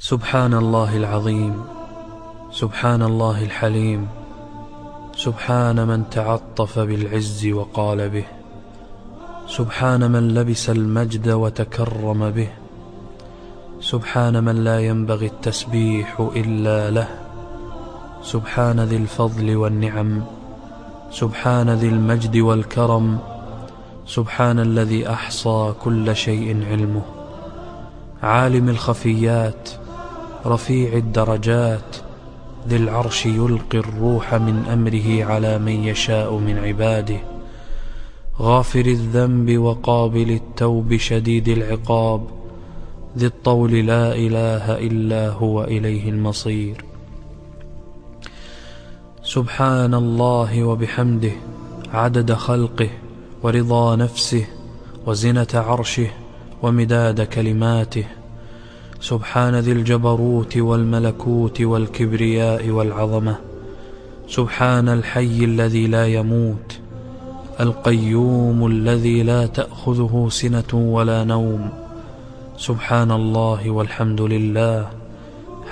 سبحان الله العظيم سبحان الله الحليم سبحان من تعطف بالعز وقال به سبحان من لبس المجد وتكرم به سبحان من لا ينبغي التسبيح إلا له سبحان ذي الفضل والنعم سبحان ذي المجد والكرم سبحان الذي أحصى كل شيء علمه عالم الخفيات رفيع الدرجات ذي العرش يلقي الروح من أمره على من يشاء من عباده. غافر الذنب وقابل التوب شديد العقاب. ذي الطول لا إله إلا هو إليه المصير. سبحان الله وبحمده عدد خلقه ورضا نفسه وزنة عرشه ومداد كلماته. سبحان ذي الجبروت والملكوت والكبرياء والعظمة. سبحان الحي الذي لا يموت. القيوم الذي لا تأخذه سنة ولا نوم. سبحان الله والحمد لله.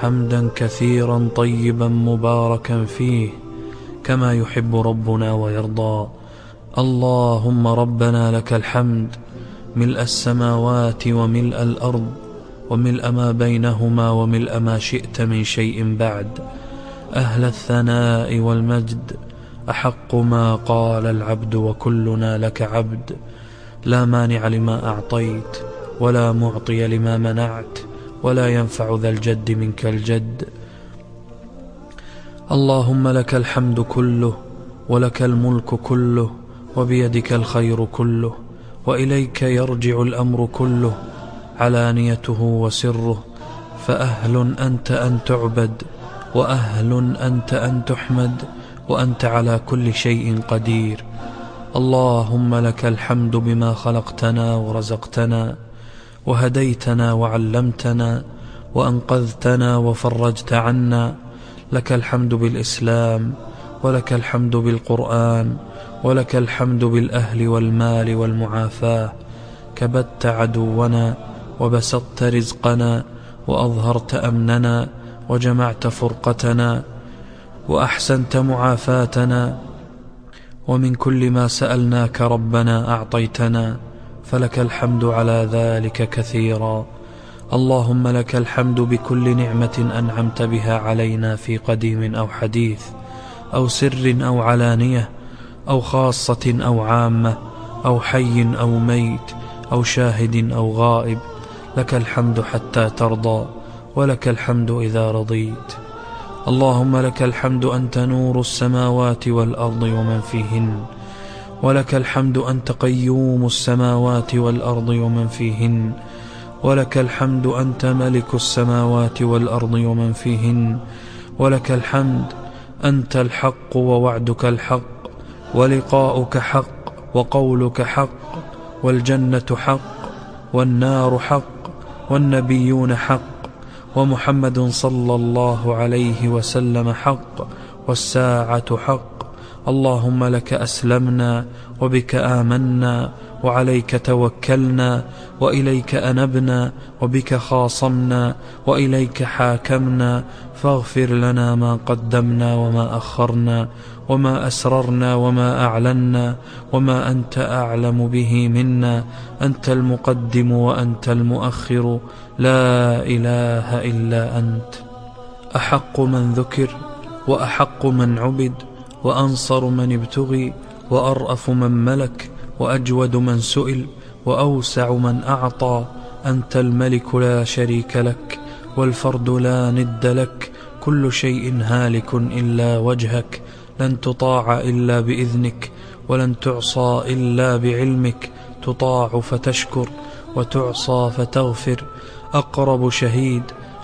حمدا كثيرا طيبا مباركا فيه. كما يحب ربنا ويرضى. اللهم ربنا لك الحمد. ملء السماوات وملء الأرض. وملء ما بينهما وملء ما شئت من شيء بعد. أهل الثناء والمجد أحق ما قال العبد وكلنا لك عبد. لا مانع لما أعطيت ولا معطي لما منعت ولا ينفع ذا الجد منك الجد. اللهم لك الحمد كله ولك الملك كله وبيدك الخير كله وإليك يرجع الأمر كله. علانيته وسره فأهل أنت أن تعبد وأهل أنت أن تحمد وأنت على كل شيء قدير. اللهم لك الحمد بما خلقتنا ورزقتنا وهديتنا وعلمتنا وأنقذتنا وفرجت عنا. لك الحمد بالإسلام ولك الحمد بالقرآن ولك الحمد بالأهل والمال والمعافاة. كبت عدونا وبسطت رزقنا وأظهرت أمننا وجمعت فرقتنا وأحسنت معافاتنا ومن كل ما سألناك ربنا أعطيتنا فلك الحمد على ذلك كثيرا اللهم لك الحمد بكل نعمة أنعمت بها علينا في قديم أو حديث أو سر أو علانية أو خاصة أو عامة أو حي أو ميت أو شاهد أو غائب لك الحمد حتى ترضى ولك الحمد إذا رضيت. اللهم لك الحمد أنت نور السماوات والأرض ومن فيهن. ولك الحمد أنت قيوم السماوات والأرض ومن فيهن. ولك الحمد أنت ملك السماوات والأرض ومن فيهن. ولك الحمد أنت الحق ووعدك الحق. ولقاؤك حق وقولك حق. والجنة حق والنار حق. والنبيون حق ومحمد صلى الله عليه وسلم حق والساعة حق. اللهم لك أسلمنا وبك آمنا وعليك توكلنا وإليك أنبنا وبك خاصمنا وإليك حاكمنا. فاغفر لنا ما قدمنا وما أخرنا. وما أسررنا وما أعلنا وما أنت أعلم به منا أنت المقدم وأنت المؤخر لا إله إلا أنت أحق من ذكر وأحق من عبد وأنصر من ابتغي وأرأف من ملك وأجود من سئل وأوسع من أعطى أنت الملك لا شريك لك والفرد لا ند لك كل شيء هالك إلا وجهك لن تطاع إلا بإذنك ولن تعصى إلا بعلمك. تطاع فتشكر وتعصى فتغفر. أقرب شهيد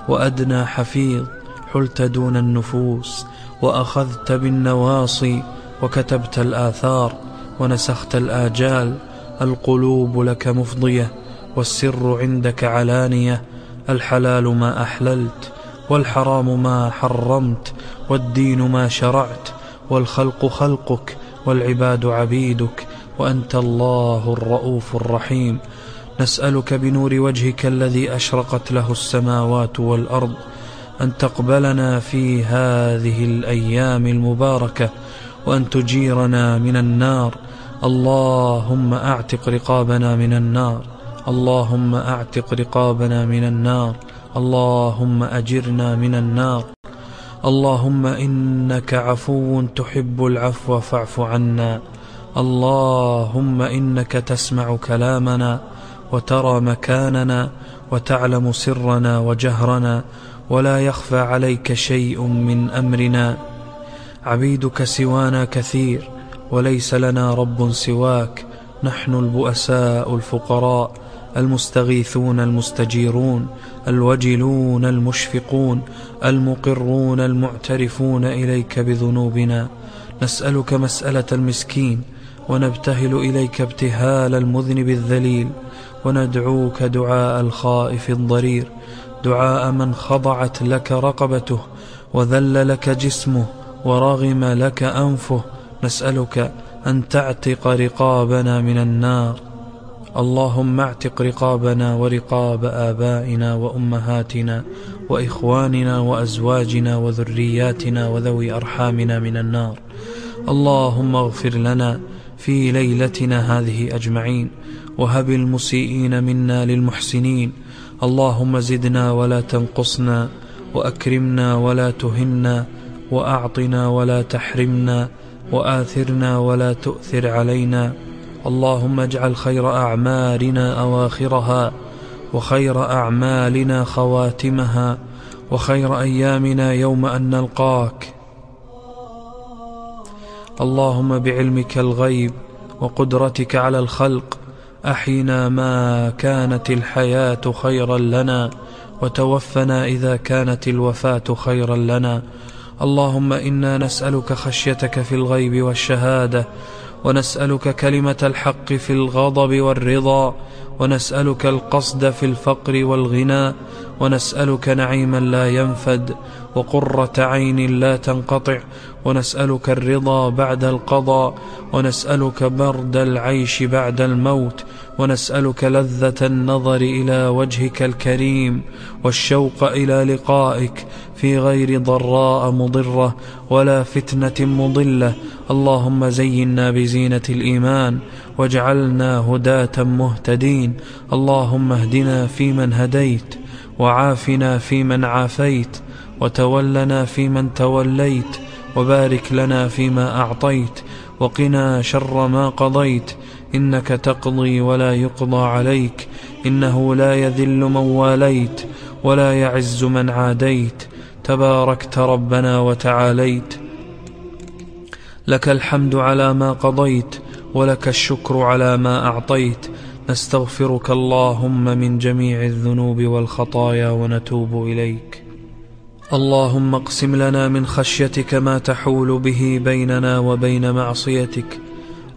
وأدنى حفيظ. حلت دون النفوس وأخذت بالنواصي. وكتبت الآثار ونسخت الآجال. القلوب لك مفضية والسر عندك علانية. الحلال ما أحللت والحرام ما حرمت والدين ما شرعت. والخلق خلقك والعباد عبيدك وأنت الله الرؤوف الرحيم. نسألك بنور وجهك الذي أشرقت له السماوات والأرض أن تقبلنا في هذه الأيام المباركة وأن تجيرنا من النار. اللهم أعتق رقابنا من النار. اللهم أعتق رقابنا من النار. اللهم أجرنا من النار. اللهم إنك عفو تحب العفو فاعف عنا. اللهم إنك تسمع كلامنا وترى مكاننا وتعلم سرنا وجهرنا ولا يخفى عليك شيء من أمرنا. عبيدك سوانا كثير وليس لنا رب سواك. نحن البؤساء الفقراء. المستغيثون المستجيرون الوجلون المشفقون المقرون المعترفون إليك بذنوبنا. نسألك مسألة المسكين ونبتهل إليك ابتهال المذنب الذليل وندعوك دعاء الخائف الضرير. دعاء من خضعت لك رقبته وذل لك جسمه ورغم لك أنفه. نسألك أن تعتق رقابنا من النار. اللهم اعتق رقابنا ورقاب آبائنا وأمهاتنا وإخواننا وأزواجنا وذرياتنا وذوي أرحامنا من النار. اللهم اغفر لنا في ليلتنا هذه أجمعين وهب المسيئين منا للمحسنين. اللهم زدنا ولا تنقصنا وأكرمنا ولا تهنا وأعطنا ولا تحرمنا وآثرنا ولا تؤثر علينا. اللهم اجعل خير أعمالنا أواخرها وخير أعمالنا خواتمها وخير أيامنا يوم أن نلقاك. اللهم بعلمك الغيب وقدرتك على الخلق أحينا ما كانت الحياة خيرا لنا وتوفنا إذا كانت الوفاة خيرا لنا. اللهم إنا نسألك خشيتك في الغيب والشهادة ونسألك كلمة الحق في الغضب والرضا ونسألك القصد في الفقر والغنى ونسألك نعيما لا ينفد وقرة عين لا تنقطع ونسألك الرضا بعد القضاء ونسألك برد العيش بعد الموت ونسألك لذة النظر إلى وجهك الكريم والشوق إلى لقائك في غير ضراء مضرة ولا فتنة مضلة. اللهم زينا بزينة الإيمان واجعلنا هداة مهتدين. اللهم اهدنا فيمن هديت وعافنا فيمن عافيت وتولنا فيمن توليت وبارك لنا فيما أعطيت وقنا شر ما قضيت. إنك تقضي ولا يقضى عليك إنه لا يذل من واليت ولا يعز من عاديت. تباركت ربنا وتعاليت. لك الحمد على ما قضيت ولك الشكر على ما أعطيت. نستغفرك اللهم من جميع الذنوب والخطايا ونتوب إليك. اللهم اقسم لنا من خشيتك ما تحول به بيننا وبين معصيتك.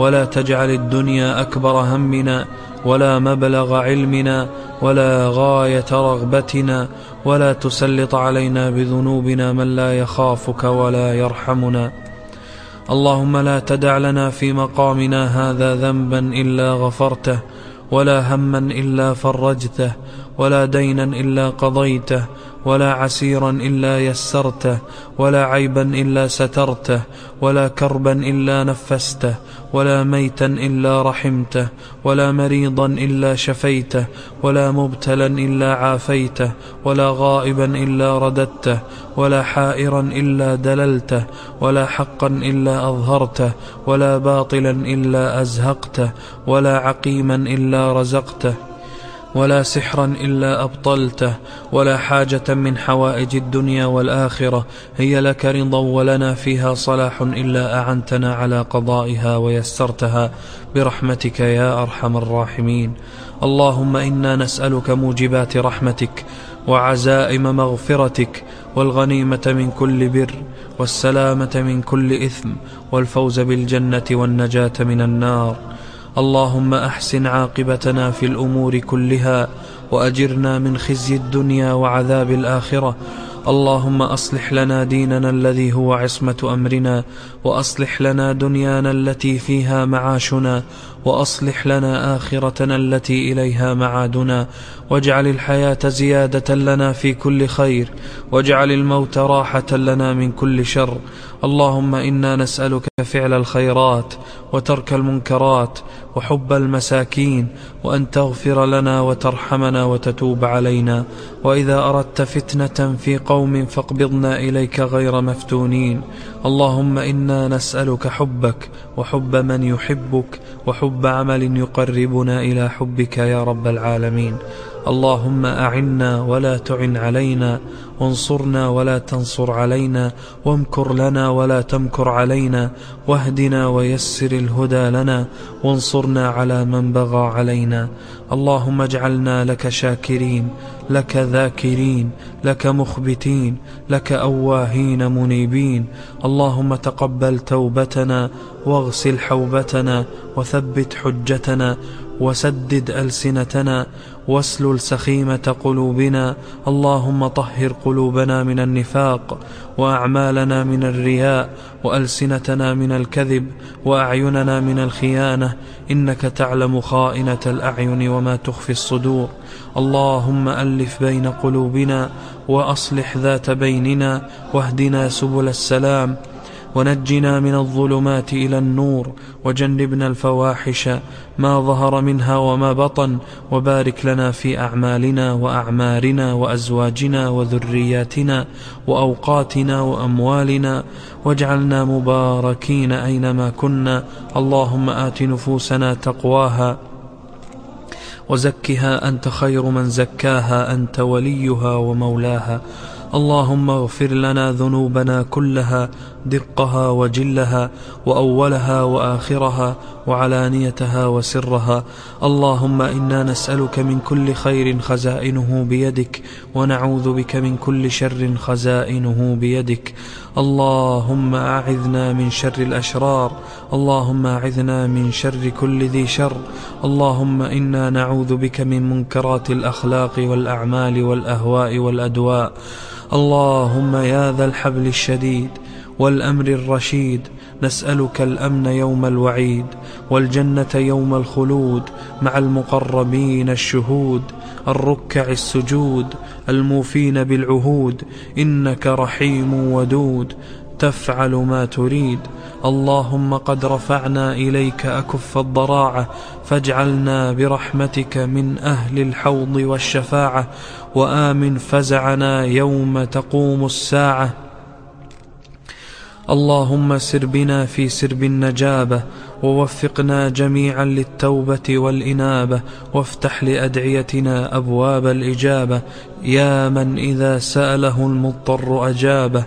ولا تجعل الدنيا أكبر همنا ولا مبلغ علمنا ولا غاية رغبتنا ولا تسلط علينا بذنوبنا من لا يخافك ولا يرحمنا. اللهم لا تدع لنا في مقامنا هذا ذنبا إلا غفرته ولا هما إلا فرجته ولا دينا إلا قضيته ولا عسيرا إلا يسرته ولا عيبا إلا سترته ولا كربا إلا نفسته ولا ميتا إلا رحمته ولا مريضا إلا شفيته ولا مبتلا إلا عافيته ولا غائبا إلا رددته ولا حائرا إلا دللته ولا حقا إلا أظهرته ولا باطلا إلا أزهقته ولا عقيما إلا رزقته. ولا سحرا إلا أبطلته ولا حاجة من حوائج الدنيا والآخرة. هي لك رضا ولنا فيها صلاح إلا أعنتنا على قضائها ويسرتها. برحمتك يا أرحم الراحمين. اللهم إنا نسألك موجبات رحمتك وعزائم مغفرتك والغنيمة من كل بر والسلامة من كل إثم والفوز بالجنة والنجاة من النار. اللهم أحسن عاقبتنا في الأمور كلها وأجرنا من خزي الدنيا وعذاب الآخرة. اللهم أصلح لنا ديننا الذي هو عصمة أمرنا وأصلح لنا دنيانا التي فيها معاشنا وأصلح لنا آخرتنا التي إليها معادنا. واجعل الحياة زيادة لنا في كل خير واجعل الموت راحة لنا من كل شر. اللهم إنا نسألك فعل الخيرات وترك المنكرات وحب المساكين وأن تغفر لنا وترحمنا وتتوب علينا. وإذا أردت فتنة في قوم فاقبضنا إليك غير مفتونين. اللهم إنا نسألك حبك وحب من يحبك وحب عمل يقربنا إلى حبك يا رب العالمين. اللهم أعنا ولا تعن علينا وانصرنا ولا تنصر علينا وامكر لنا ولا تمكر علينا واهدنا ويسر الهدى لنا وانصرنا على من بغى علينا. اللهم اجعلنا لك شاكرين لك ذاكرين لك مخبتين لك أواهين منيبين. اللهم تقبل توبتنا واغسل حوبتنا وثبت حجتنا وسدد ألسنتنا واسلل سخيمة قلوبنا. اللهم طهر قلوبنا من النفاق وأعمالنا من الرياء وألسنتنا من الكذب وأعيننا من الخيانة. إنك تعلم خائنة الأعين وما تخفي الصدور. اللهم ألف بين قلوبنا وأصلح ذات بيننا واهدنا سبل السلام. ونجنا من الظلمات إلى النور وجنبنا الفواحش ما ظهر منها وما بطن وبارك لنا في أعمالنا وأعمارنا وأزواجنا وذرياتنا وأوقاتنا وأموالنا واجعلنا مباركين أينما كنا. اللهم آت نفوسنا تقواها وزكها أنت خير من زكاها أنت وليها ومولاها. اللهم اغفر لنا ذنوبنا كلها دقها وجلها وأولها وآخرها وعلانيتها وسرها. اللهم إنا نسألك من كل خير خزائنه بيدك ونعوذ بك من كل شر خزائنه بيدك. اللهم أعذنا من شر الأشرار. اللهم أعذنا من شر كل ذي شر. اللهم إنا نعوذ بك من منكرات الأخلاق والأعمال والأهواء والأدواء. اللهم يا ذا الحبل الشديد. والأمر الرشيد نسألك الأمن يوم الوعيد والجنة يوم الخلود مع المقربين الشهود الركع السجود الموفين بالعهود إنك رحيم ودود تفعل ما تريد. اللهم قد رفعنا إليك أكف الضراعة فاجعلنا برحمتك من أهل الحوض والشفاعة وآمن فزعنا يوم تقوم الساعة. اللهم سر بنا في سرب النجابة ووفقنا جميعا للتوبة والإنابة وافتح لأدعيتنا أبواب الإجابة. يا من إذا سأله المضطر أجابه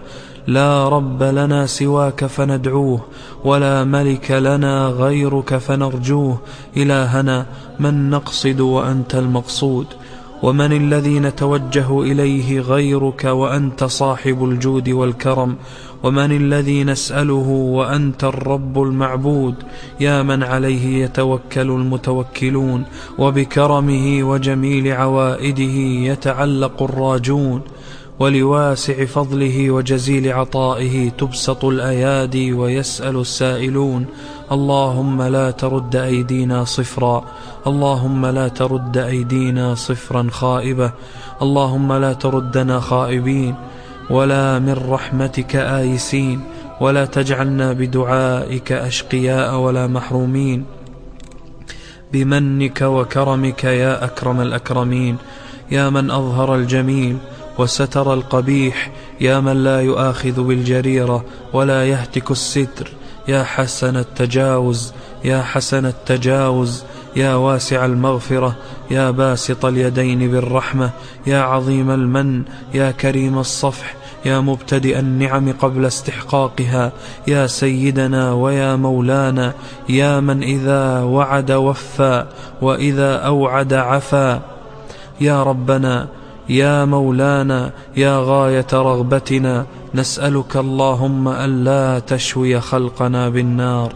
لا رب لنا سواك فندعوه ولا ملك لنا غيرك فنرجوه. إلهنا من نقصد وأنت المقصود. ومن الذي نتوجه إليه غيرك وأنت صاحب الجود والكرم. ومن الذي نسأله وأنت الرب المعبود يا من عليه يتوكل المتوكلون وبكرمه وجميل عوائده يتعلق الراجون ولواسع فضله وجزيل عطائه تبسط الأيادي ويسأل السائلون اللهم لا ترد أيدينا صفرا اللهم لا ترد أيدينا صفرا خائبة اللهم لا تردنا خائبين ولا من رحمتك آيسين ولا تجعلنا بدعائك أشقياء ولا محرومين. بمنك وكرمك يا أكرم الأكرمين يا من أظهر الجميل وستر القبيح يا من لا يؤاخذ بالجريرة ولا يهتك الستر. يا حسن التجاوز يا حسن التجاوز يا واسع المغفرة يا باسط اليدين بالرحمة يا عظيم المن يا كريم الصفح يا مبتدئ النعم قبل استحقاقها يا سيدنا ويا مولانا يا من إذا وعد وفى وإذا أوعد عفا. يا ربنا يا مولانا يا غاية رغبتنا نسألك اللهم ألا تشوي خلقنا بالنار.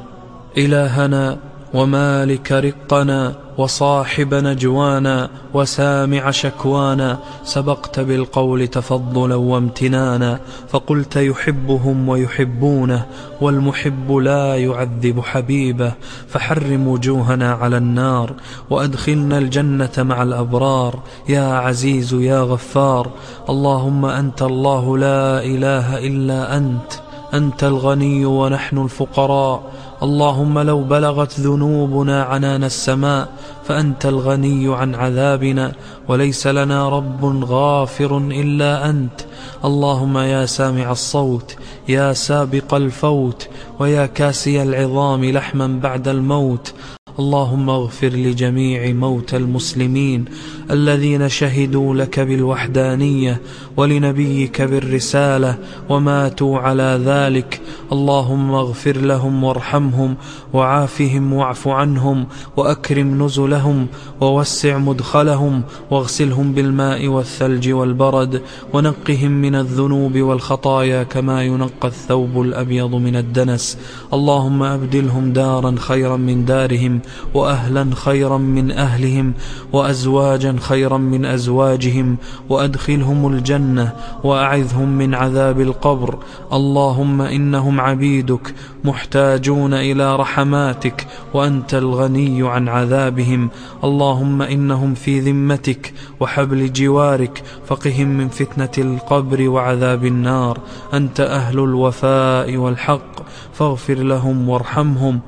إلهنا ومالك رقنا وصاحب نجوانا وسامع شكوانا سبقت بالقول تفضلا وامتنانا فقلت يحبهم ويحبونه والمحب لا يعذب حبيبه فحرم وجوهنا على النار وأدخلنا الجنة مع الأبرار يا عزيز يا غفار اللهم أنت الله لا إله إلا أنت أنت الغني ونحن الفقراء اللهم لو بلغت ذنوبنا عنان السماء فأنت الغني عن عذابنا وليس لنا رب غافر إلا أنت. اللهم يا سامع الصوت يا سابق الفوت ويا كاسي العظام لحما بعد الموت. اللهم اغفر لجميع موتى المسلمين. الذين شهدوا لك بالوحدانية ولنبيك بالرسالة وماتوا على ذلك. اللهم اغفر لهم وارحمهم وعافهم واعف عنهم وأكرم نزلهم ووسع مدخلهم واغسلهم بالماء والثلج والبرد ونقهم من الذنوب والخطايا كما ينقى الثوب الأبيض من الدنس. اللهم أبدلهم دارا خيرا من دارهم وأهلا خيرا من أهلهم وأزواجا خيرا من أزواجهم وأدخلهم الجنة وأعذهم من عذاب القبر. اللهم إنهم عبيدك محتاجون إلى رحماتك وأنت الغني عن عذابهم. اللهم إنهم في ذمتك وحبل جوارك فقهم من فتنة القبر وعذاب النار. أنت أهل الوفاء والحق. فاغفر لهم وارحمهم.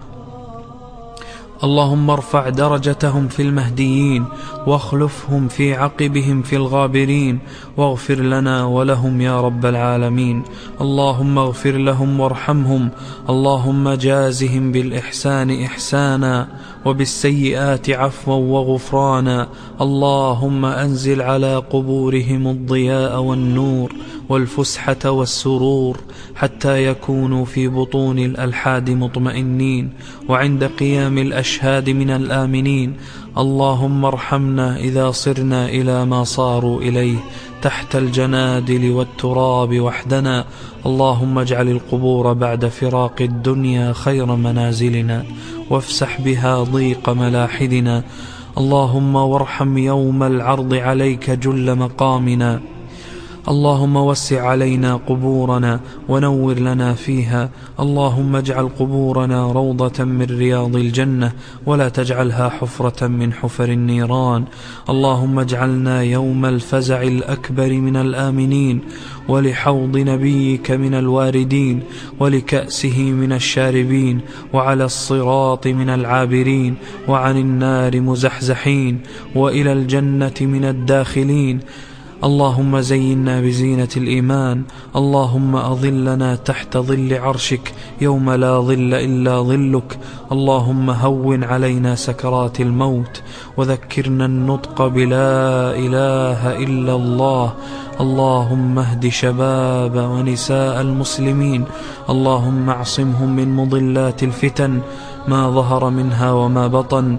اللهم ارفع درجتهم في المهديين واخلفهم في عقبهم في الغابرين واغفر لنا ولهم يا رب العالمين. اللهم اغفر لهم وارحمهم. اللهم جازهم بالإحسان إحسانا. وبالسيئات عفوا وغفرانا. اللهم أنزل على قبورهم الضياء والنور والفسحة والسرور حتى يكونوا في بطون الألحاد مطمئنين وعند قيام الأشهاد من الآمنين. اللهم ارحمنا إذا صرنا إلى ما صاروا إليه. تحت الجنادل والتراب وحدنا. اللهم اجعل القبور بعد فراق الدنيا خير منازلنا وافسح بها ضيق ملاحدنا. اللهم وارحم يوم العرض عليك جل مقامنا. اللهم وسع علينا قبورنا ونور لنا فيها. اللهم اجعل قبورنا روضة من رياض الجنة ولا تجعلها حفرة من حفر النيران. اللهم اجعلنا يوم الفزع الأكبر من الآمنين ولحوض نبيك من الواردين ولكأسه من الشاربين وعلى الصراط من العابرين وعن النار مزحزحين وإلى الجنة من الداخلين. اللهم زينا بزينة الإيمان اللهم أظلنا تحت ظل عرشك يوم لا ظل إلا ظلك. اللهم هون علينا سكرات الموت وذكرنا النطق بلا إله إلا الله. اللهم اهد شباب ونساء المسلمين اللهم اعصمهم من مضلات الفتن ما ظهر منها وما بطن.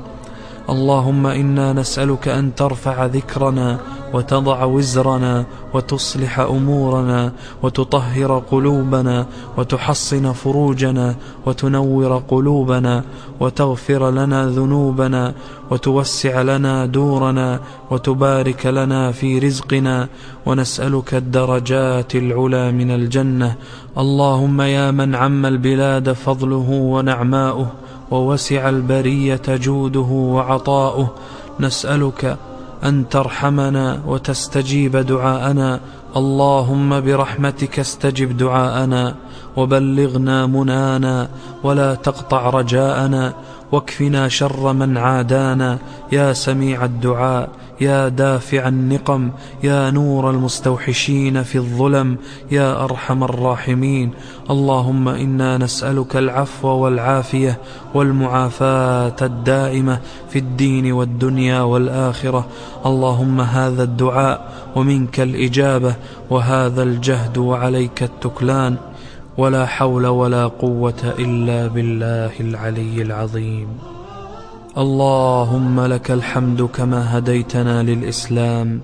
اللهم إنا نسألك أن ترفع ذكرنا وتضع وزرنا وتصلح أمورنا وتطهر قلوبنا وتحصن فروجنا وتنور قلوبنا وتغفر لنا ذنوبنا وتوسع لنا دورنا وتبارك لنا في رزقنا ونسألك الدرجات العلى من الجنة. اللهم يا من عم البلاد فضله ونعماؤه ووسع البرية جوده وعطاؤه. نسألك أن ترحمنا وتستجيب دعاءنا. اللهم برحمتك استجب دعاءنا وبلغنا منانا ولا تقطع رجاءنا واكفنا شر من عادانا. يا سميع الدعاء يا دافع النقم يا نور المستوحشين في الظلم يا أرحم الراحمين. اللهم إنا نسألك العفو والعافية والمعافاة الدائمة في الدين والدنيا والآخرة. اللهم هذا الدعاء ومنك الإجابة وهذا الجهد وعليك التكلان. ولا حول ولا قوة إلا بالله العلي العظيم. اللهم لك الحمد كما هديتنا للإسلام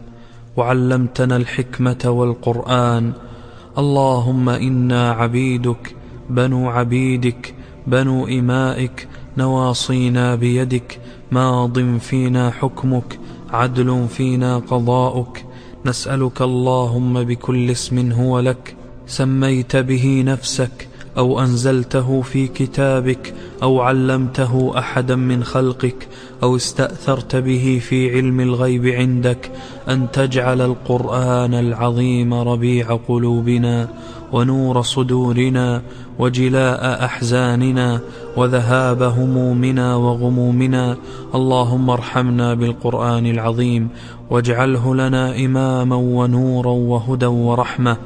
وعلمتنا الحكمة والقرآن. اللهم إنا عبيدك بنو عبيدك بنو إمائك نواصينا بيدك ماض فينا حكمك عدل فينا قضاؤك. نسألك اللهم بكل اسم هو لك سميت به نفسك أو أنزلته في كتابك أو علمته أحدا من خلقك أو استأثرت به في علم الغيب عندك أن تجعل القرآن العظيم ربيع قلوبنا ونور صدورنا وجلاء أحزاننا وذهاب همومنا وغمومنا اللهم ارحمنا بالقرآن العظيم واجعله لنا إماما ونورا وهدى ورحمة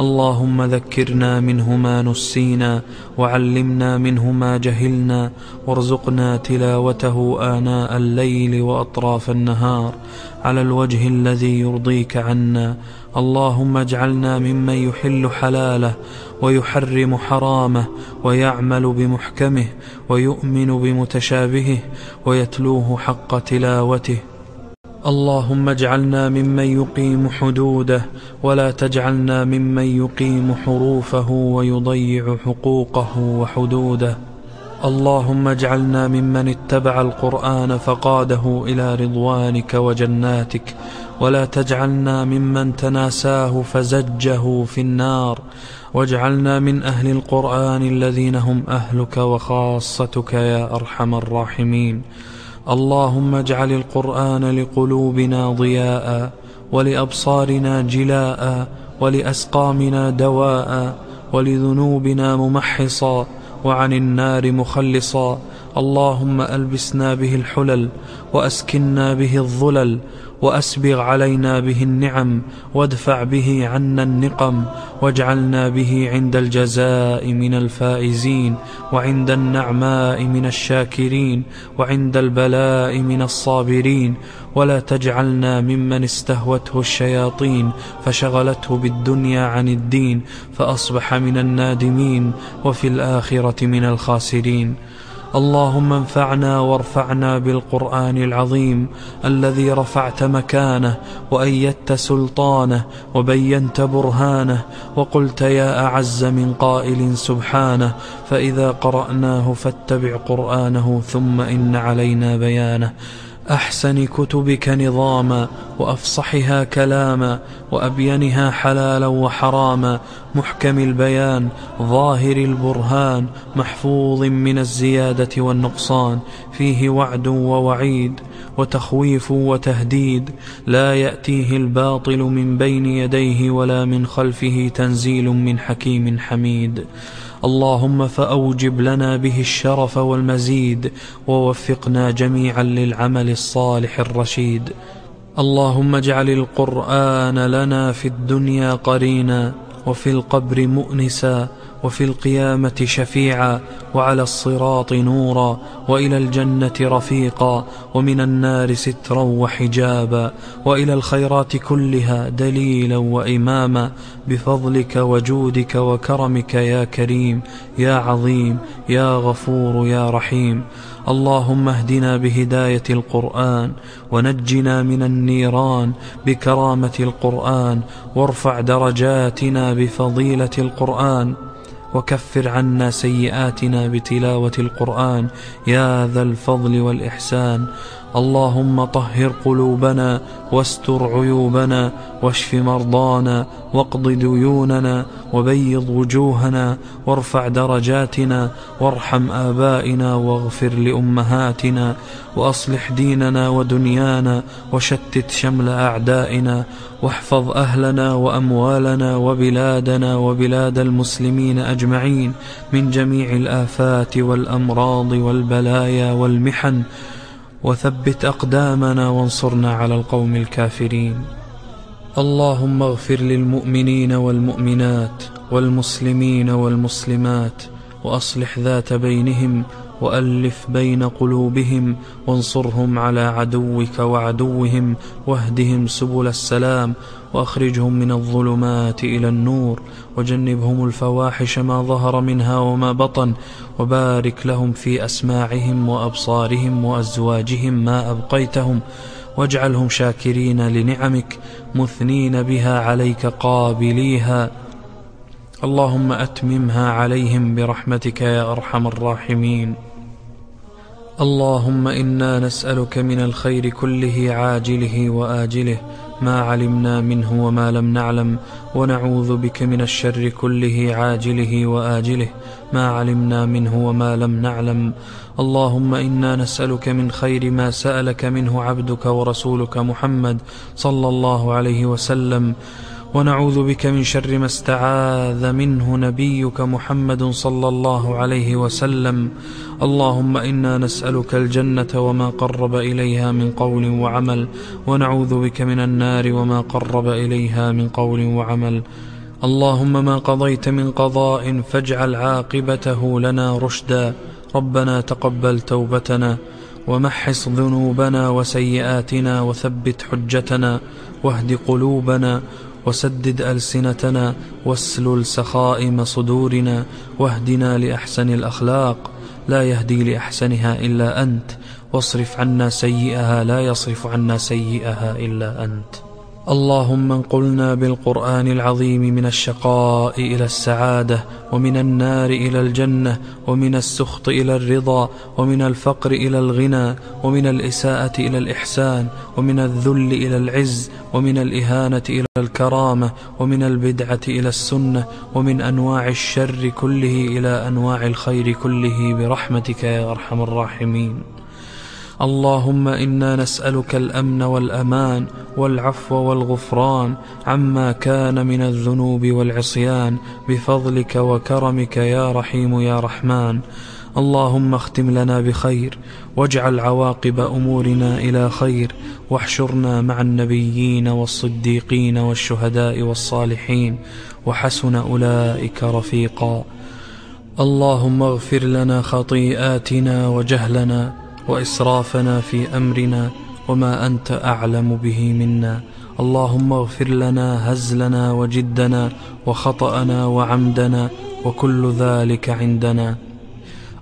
اللهم ذكرنا منه ما نسينا وعلمنا منه ما جهلنا وارزقنا تلاوته آناء الليل وأطراف النهار على الوجه الذي يرضيك عنا. اللهم اجعلنا ممن يحل حلاله ويحرم حرامه ويعمل بمحكمه ويؤمن بمتشابهه ويتلوه حق تلاوته. اللهم اجعلنا ممن يقيم حدوده ولا تجعلنا ممن يقيم حروفه ويضيع حقوقه وحدوده. اللهم اجعلنا ممن اتبع القرآن فقاده إلى رضوانك وجناتك. ولا تجعلنا ممن تناساه فزجه في النار. واجعلنا من أهل القرآن الذين هم أهلك وخاصتك يا أرحم الراحمين. اللهم اجعل القرآن لقلوبنا ضياء ولأبصارنا جلاء ولأسقامنا دواء ولذنوبنا ممحصا وعن النار مخلصا. اللهم ألبسنا به الحلل وأسكنا به الظلل وأسبغ علينا به النعم وادفع به عنا النقم واجعلنا به عند الجزاء من الفائزين وعند النعماء من الشاكرين وعند البلاء من الصابرين. ولا تجعلنا ممن استهوته الشياطين فشغلته بالدنيا عن الدين فأصبح من النادمين وفي الآخرة من الخاسرين. اللهم انفعنا وارفعنا بالقرآن العظيم الذي رفعت مكانه وأيدت سلطانه وبينت برهانه وقلت يا أعز من قائل سبحانه فإذا قرأناه فاتبع قرآنه ثم إن علينا بيانه أحسن كتبك نظاما وأفصحها كلاما وأبينها حلالا وحراما. محكم البيان ظاهر البرهان محفوظ من الزيادة والنقصان. فيه وعد ووعيد وتخويف وتهديد. لا يأتيه الباطل من بين يديه ولا من خلفه تنزيل من حكيم حميد. اللهم فأوجب لنا به الشرف والمزيد ووفقنا جميعا للعمل الصالح الرشيد. اللهم اجعل القرآن لنا في الدنيا قرينا وفي القبر مؤنسا وفي القيامة شفيعا وعلى الصراط نورا وإلى الجنة رفيقا ومن النار سترا وحجابا وإلى الخيرات كلها دليلا وإماما بفضلك وجودك وكرمك يا كريم يا عظيم يا غفور يا رحيم اللهم اهدنا بهداية القرآن ونجنا من النيران بكرامة القرآن وارفع درجاتنا بفضيلة القرآن وكفر عنا سيئاتنا بتلاوة القرآن. يا ذا الفضل والإحسان. اللهم طهر قلوبنا واستر عيوبنا واشف مرضانا واقض ديوننا وبيض وجوهنا وارفع درجاتنا وارحم آبائنا واغفر لأمهاتنا وأصلح ديننا ودنيانا وشتت شمل أعدائنا واحفظ أهلنا وأموالنا وبلادنا وبلاد المسلمين أجمعين من جميع الآفات والأمراض والبلايا والمحن وثبت أقدامنا وانصرنا على القوم الكافرين. اللهم اغفر للمؤمنين والمؤمنات والمسلمين والمسلمات وأصلح ذات بينهم وألف بين قلوبهم وانصرهم على عدوك وعدوهم واهدهم سبل السلام وأخرجهم من الظلمات إلى النور وجنبهم الفواحش ما ظهر منها وما بطن وبارك لهم في أسماعهم وأبصارهم وأزواجهم ما أبقيتهم واجعلهم شاكرين لنعمك مثنين بها عليك قابليها اللهم أتممها عليهم برحمتك يا أرحم الراحمين اللهم إنا نسألك من الخير كله عاجله وآجله ما علمنا منه وما لم نعلم ونعوذ بك من الشر كله عاجله وآجله ما علمنا منه وما لم نعلم. اللهم إنا نسألك من خير ما سألك منه عبدك ورسولك محمد صلى الله عليه وسلم ونعوذ بك من شر ما استعاذ منه نبيك محمد صلى الله عليه وسلم. اللهم إنا نسألك الجنة وما قرب إليها من قول وعمل ونعوذ بك من النار وما قرب إليها من قول وعمل. اللهم ما قضيت من قضاء فاجعل عاقبته لنا رشدا. ربنا تقبل توبتنا ومحص ذنوبنا وسيئاتنا وثبت حجتنا واهد قلوبنا وسدد ألسنتنا واسلل سخائم صدورنا واهدنا لأحسن الأخلاق. لا يهدي لأحسنها إلا أنت واصرف عنا سيئها لا يصرف عنا سيئها إلا أنت. اللهم انقلنا بالقرآن العظيم من الشقاء إلى السعادة ومن النار إلى الجنة ومن السخط إلى الرضا ومن الفقر إلى الغنى ومن الإساءة إلى الإحسان ومن الذل إلى العز ومن الإهانة إلى الكرامة ومن البدعة إلى السنة ومن أنواع الشر كله إلى أنواع الخير كله برحمتك يا أرحم الراحمين. اللهم إنا نسألك الأمن والأمان والعفو والغفران عما كان من الذنوب والعصيان بفضلك وكرمك يا رحيم يا رحمن. اللهم اختم لنا بخير واجعل عواقب أمورنا إلى خير واحشرنا مع النبيين والصديقين والشهداء والصالحين وحسن أولئك رفيقا. اللهم اغفر لنا خطيئاتنا وجهلنا وإسرافنا في أمرنا وما أنت أعلم به منا. اللهم اغفر لنا هزلنا وجدنا وخطأنا وعمدنا وكل ذلك عندنا.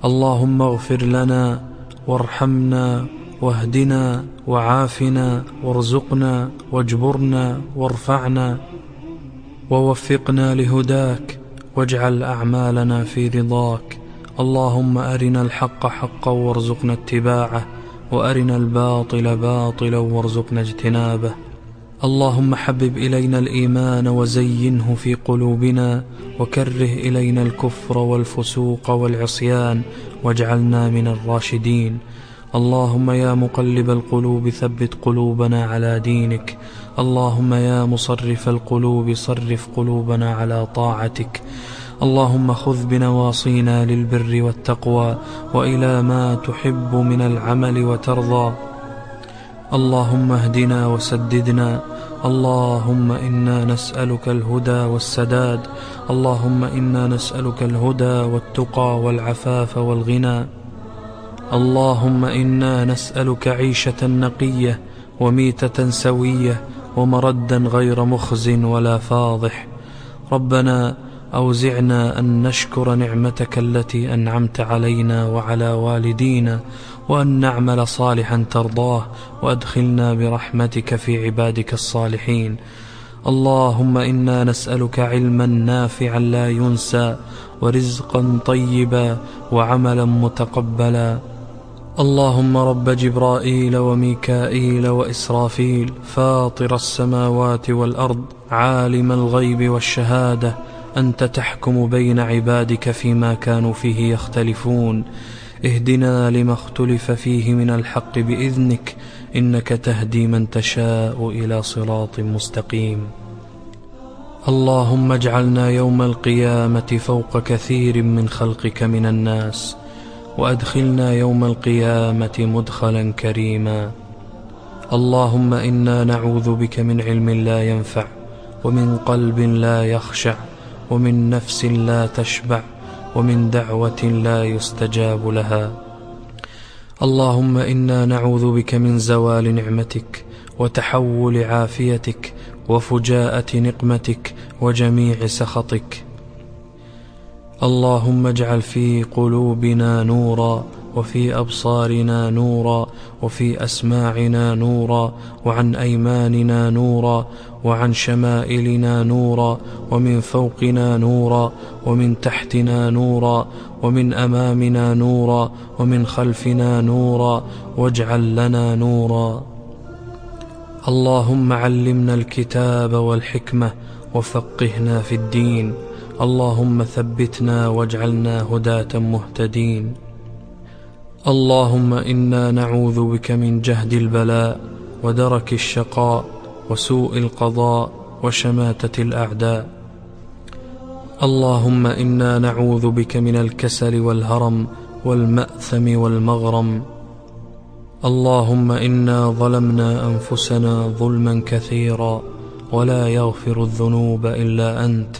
اللهم اغفر لنا وارحمنا واهدنا وعافنا وارزقنا واجبرنا وارفعنا ووفقنا لهداك واجعل أعمالنا في رضاك. اللهم أرنا الحق حقا وارزقنا اتباعه وأرنا الباطل باطلا وارزقنا اجتنابه. اللهم حبب إلينا الإيمان وزينه في قلوبنا وكره إلينا الكفر والفسوق والعصيان واجعلنا من الراشدين. اللهم يا مقلب القلوب ثبت قلوبنا على دينك. اللهم يا مصرف القلوب صرف قلوبنا على طاعتك. اللهم خذ بنواصينا للبر والتقوى وإلى ما تحب من العمل وترضى. اللهم اهدنا وسددنا. اللهم إنا نسألك الهدى والسداد. اللهم إنا نسألك الهدى والتقى والعفاف والغنى. اللهم إنا نسألك عيشة نقية وميتة سوية ومردا غير مخز ولا فاضح. ربنا أوزعنا أن نشكر نعمتك التي أنعمت علينا وعلى والدينا وأن نعمل صالحا ترضاه وأدخلنا برحمتك في عبادك الصالحين. اللهم إنا نسألك علما نافعا لا ينسى ورزقا طيبا وعملا متقبلا. اللهم رب جبرائيل وميكائيل وإسرافيل فاطر السماوات والأرض عالم الغيب والشهادة. أنت تحكم بين عبادك فيما كانوا فيه يختلفون. اهدنا لما اختلف فيه من الحق بإذنك إنك تهدي من تشاء إلى صراط مستقيم. اللهم اجعلنا يوم القيامة فوق كثير من خلقك من الناس وأدخلنا يوم القيامة مدخلا كريما. اللهم إنا نعوذ بك من علم لا ينفع ومن قلب لا يخشع. ومن نفس لا تشبع ومن دعوة لا يستجاب لها. اللهم إنا نعوذ بك من زوال نعمتك وتحول عافيتك وفجاءة نقمتك وجميع سخطك. اللهم اجعل في قلوبنا نورا وفي أبصارنا نورا وفي أسماعنا نورا وعن أيماننا نورا وعن شمائلنا نورا ومن فوقنا نورا ومن تحتنا نورا ومن أمامنا نورا ومن خلفنا نورا واجعل لنا نورا. اللهم علمنا الكتاب والحكمة وفقهنا في الدين. اللهم ثبتنا واجعلنا هداة مهتدين. اللهم إنا نعوذ بك من جهد البلاء ودرك الشقاء. وسوء القضاء وشماتة الأعداء. اللهم إنا نعوذ بك من الكسل والهرم والمأثم والمغرم. اللهم إنا ظلمنا أنفسنا ظلما كثيرا ولا يغفر الذنوب إلا أنت.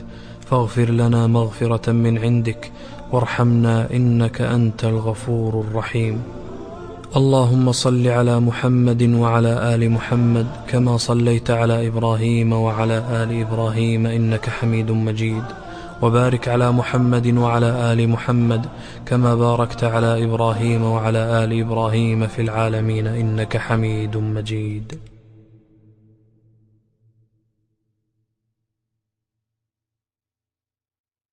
فاغفر لنا مغفرة من عندك وارحمنا إنك أنت الغفور الرحيم. اللهم صل على محمد وعلى آل محمد كما صليت على إبراهيم وعلى آل إبراهيم إنك حميد مجيد. وبارك على محمد وعلى آل محمد كما باركت على إبراهيم وعلى آل إبراهيم في العالمين إنك حميد مجيد.